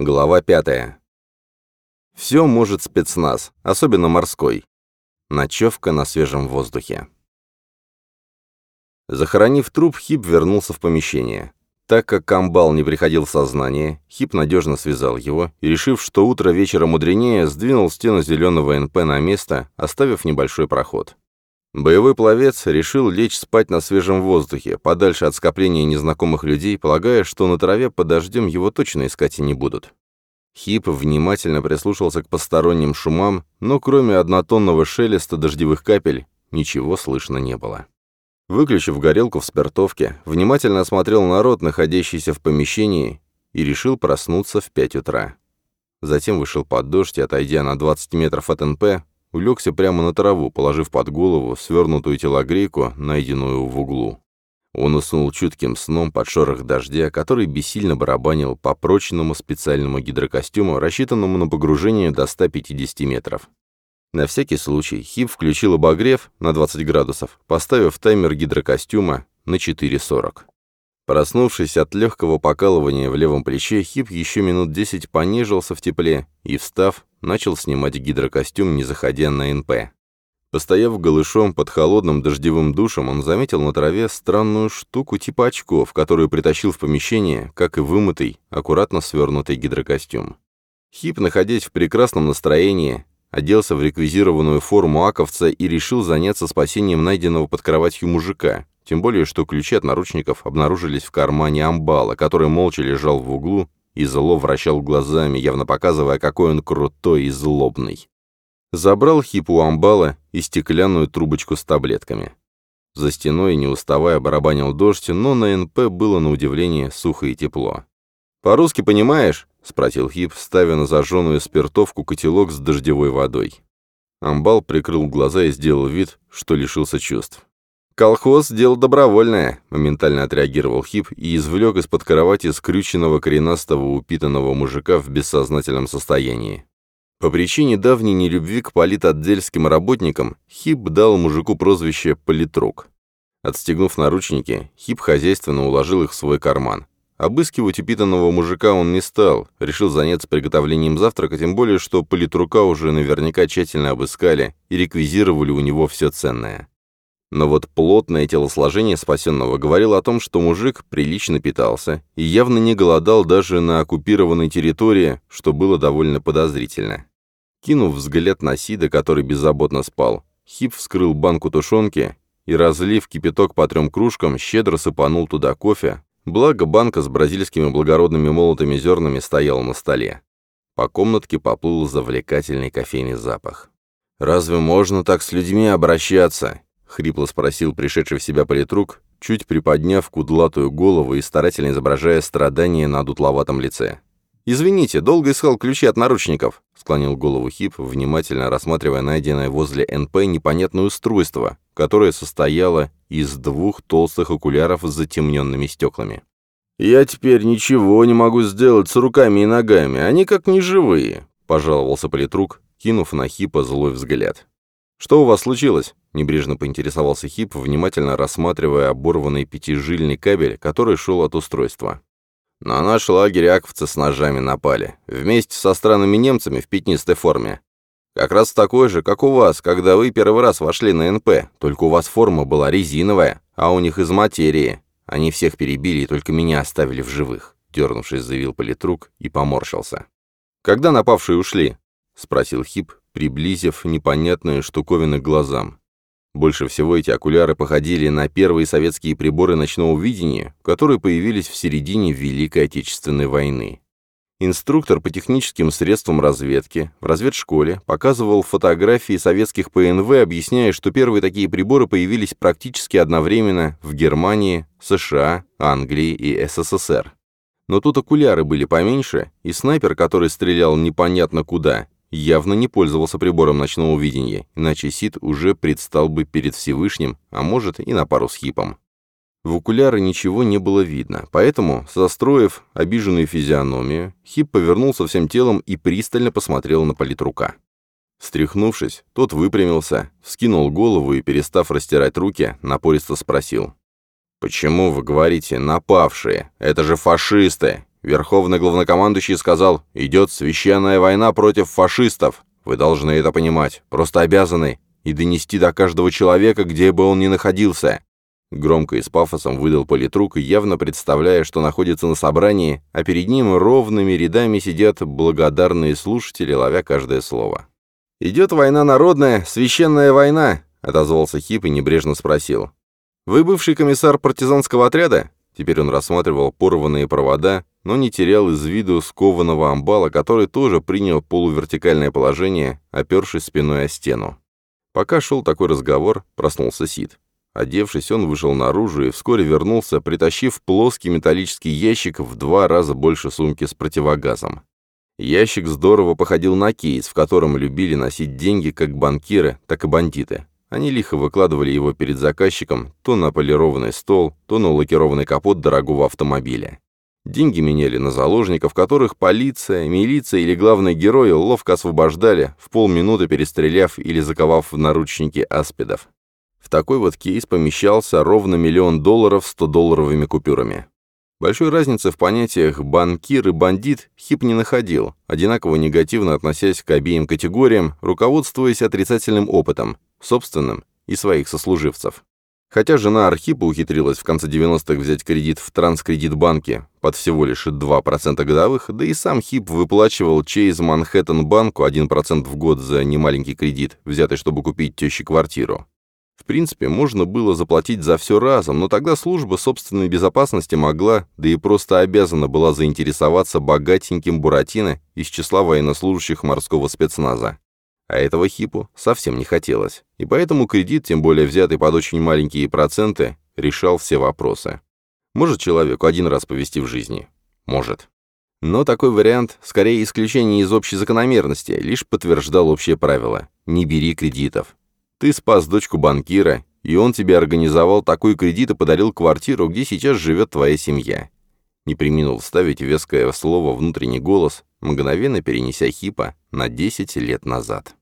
Глава пятая. Все может спецназ, особенно морской. Ночевка на свежем воздухе. Захоронив труп, Хип вернулся в помещение. Так как Камбал не приходил в сознание, Хип надежно связал его и, решив, что утро вечера мудренее, сдвинул стену зеленого НП на место, оставив небольшой проход. Боевой пловец решил лечь спать на свежем воздухе, подальше от скопления незнакомых людей, полагая, что на траве под дождем его точно искать и не будут. Хип внимательно прислушался к посторонним шумам, но кроме однотонного шелеста дождевых капель ничего слышно не было. Выключив горелку в спиртовке, внимательно осмотрел народ, находящийся в помещении, и решил проснуться в пять утра. Затем вышел под дождь и, отойдя на 20 метров от НП, улегся прямо на траву, положив под голову свернутую телогрейку, найденную в углу. Он уснул чутким сном под шорох дождя, который бессильно барабанил по прочному специальному гидрокостюму, рассчитанному на погружение до 150 метров. На всякий случай Хип включил обогрев на 20 градусов, поставив таймер гидрокостюма на 4.40. Проснувшись от легкого покалывания в левом плече, Хип еще минут десять понежился в тепле и, встав, начал снимать гидрокостюм, не заходя на НП. Постояв голышом под холодным дождевым душем, он заметил на траве странную штуку типа очков, которую притащил в помещение, как и вымытый, аккуратно свернутый гидрокостюм. Хип, находясь в прекрасном настроении, оделся в реквизированную форму аковца и решил заняться спасением найденного под кроватью мужика, тем более, что ключи от наручников обнаружились в кармане амбала, который молча лежал в углу и зло вращал глазами, явно показывая, какой он крутой и злобный. Забрал хипу амбала и стеклянную трубочку с таблетками. За стеной, не уставая, барабанил дождь, но на НП было на удивление сухо и тепло. «По-русски понимаешь?» — спросил Хип, ставя на зажженную спиртовку котелок с дождевой водой. Амбал прикрыл глаза и сделал вид, что лишился чувств. «Колхоз — дело добровольное», — моментально отреагировал Хип и извлек из-под кровати скрюченного коренастого упитанного мужика в бессознательном состоянии. По причине давней нелюбви к политотдельским работникам Хип дал мужику прозвище «политрук». Отстегнув наручники, Хип хозяйственно уложил их в свой карман. Обыскивать упитанного мужика он не стал, решил заняться приготовлением завтрака, тем более, что политрука уже наверняка тщательно обыскали и реквизировали у него все ценное. Но вот плотное телосложение спасенного говорило о том, что мужик прилично питался и явно не голодал даже на оккупированной территории, что было довольно подозрительно. Кинув взгляд на Сида, который беззаботно спал, Хип вскрыл банку тушенки и, разлив кипяток по трем кружкам, щедро сыпанул туда кофе, благо банка с бразильскими благородными молотыми зернами стояла на столе. По комнатке поплыл завлекательный кофейный запах. «Разве можно так с людьми обращаться?» — хрипло спросил пришедший в себя политрук, чуть приподняв кудлатую голову и старательно изображая страдание на дутловатом лице. «Извините, долго искал ключи от наручников», — склонил голову Хип, внимательно рассматривая найденное возле НП непонятное устройство, которое состояло из двух толстых окуляров с затемненными стеклами. «Я теперь ничего не могу сделать с руками и ногами, они как неживые», — пожаловался политрук, кинув на Хипа злой взгляд. «Что у вас случилось?» — небрежно поинтересовался Хип, внимательно рассматривая оборванный пятижильный кабель, который шел от устройства. «На наш лагерь аковцы с ножами напали, вместе со странными немцами в пятнистой форме. Как раз такой же, как у вас, когда вы первый раз вошли на НП, только у вас форма была резиновая, а у них из материи. Они всех перебили и только меня оставили в живых», — дернувшись, заявил политрук и поморщился. «Когда напавшие ушли?» — спросил Хип, приблизив непонятные штуковины к глазам. Больше всего эти окуляры походили на первые советские приборы ночного видения, которые появились в середине Великой Отечественной войны. Инструктор по техническим средствам разведки в разведшколе показывал фотографии советских ПНВ, объясняя, что первые такие приборы появились практически одновременно в Германии, США, Англии и СССР. Но тут окуляры были поменьше, и снайпер, который стрелял непонятно куда, явно не пользовался прибором ночного видения, иначе Сид уже предстал бы перед Всевышним, а может и на пару с Хипом. В окуляры ничего не было видно, поэтому, состроив обиженную физиономию, Хип повернулся всем телом и пристально посмотрел на политрука. Встряхнувшись, тот выпрямился, вскинул голову и, перестав растирать руки, напористо спросил. «Почему вы говорите «напавшие»? Это же фашисты! Верховный главнокомандующий сказал, идет священная война против фашистов. Вы должны это понимать, просто обязаны, и донести до каждого человека, где бы он ни находился. Громко и с пафосом выдал политрук, явно представляя, что находится на собрании, а перед ним ровными рядами сидят благодарные слушатели, ловя каждое слово. «Идет война народная, священная война», — отозвался Хип и небрежно спросил. «Вы бывший комиссар партизанского отряда?» Теперь он рассматривал порванные провода, но не терял из виду скованного амбала, который тоже принял полувертикальное положение, опершись спиной о стену. Пока шел такой разговор, проснулся Сид. Одевшись, он вышел наружу и вскоре вернулся, притащив плоский металлический ящик в два раза больше сумки с противогазом. Ящик здорово походил на кейс, в котором любили носить деньги как банкиры, так и бандиты. Они лихо выкладывали его перед заказчиком то на полированный стол, то на лакированный капот дорогого автомобиля. Деньги меняли на заложников, которых полиция, милиция или главный герой ловко освобождали, в полминуты перестреляв или заковав в наручники аспидов. В такой вот кейс помещался ровно миллион долларов 100-долларовыми купюрами. Большой разницы в понятиях «банкир» и «бандит» Хип не находил, одинаково негативно относясь к обеим категориям, руководствуясь отрицательным опытом, собственным и своих сослуживцев. Хотя жена Архипа ухитрилась в конце 90-х взять кредит в Транскредитбанке под всего лишь 2% годовых, да и сам Хип выплачивал Чейз Манхэттен банку 1% в год за немаленький кредит, взятый, чтобы купить теще квартиру. В принципе, можно было заплатить за все разом, но тогда служба собственной безопасности могла, да и просто обязана была заинтересоваться богатеньким Буратино из числа военнослужащих морского спецназа. А этого Хипу совсем не хотелось, и поэтому кредит, тем более взятый под очень маленькие проценты, решал все вопросы. Может человеку один раз повести в жизни? Может. Но такой вариант, скорее исключение из общей закономерности, лишь подтверждал общее правило – не бери кредитов. Ты спас дочку банкира, и он тебе организовал такой кредит и подарил квартиру, где сейчас живет твоя семья. Не применил вставить веское слово «внутренний голос», мгновенно перенеся Хипа на 10 лет назад.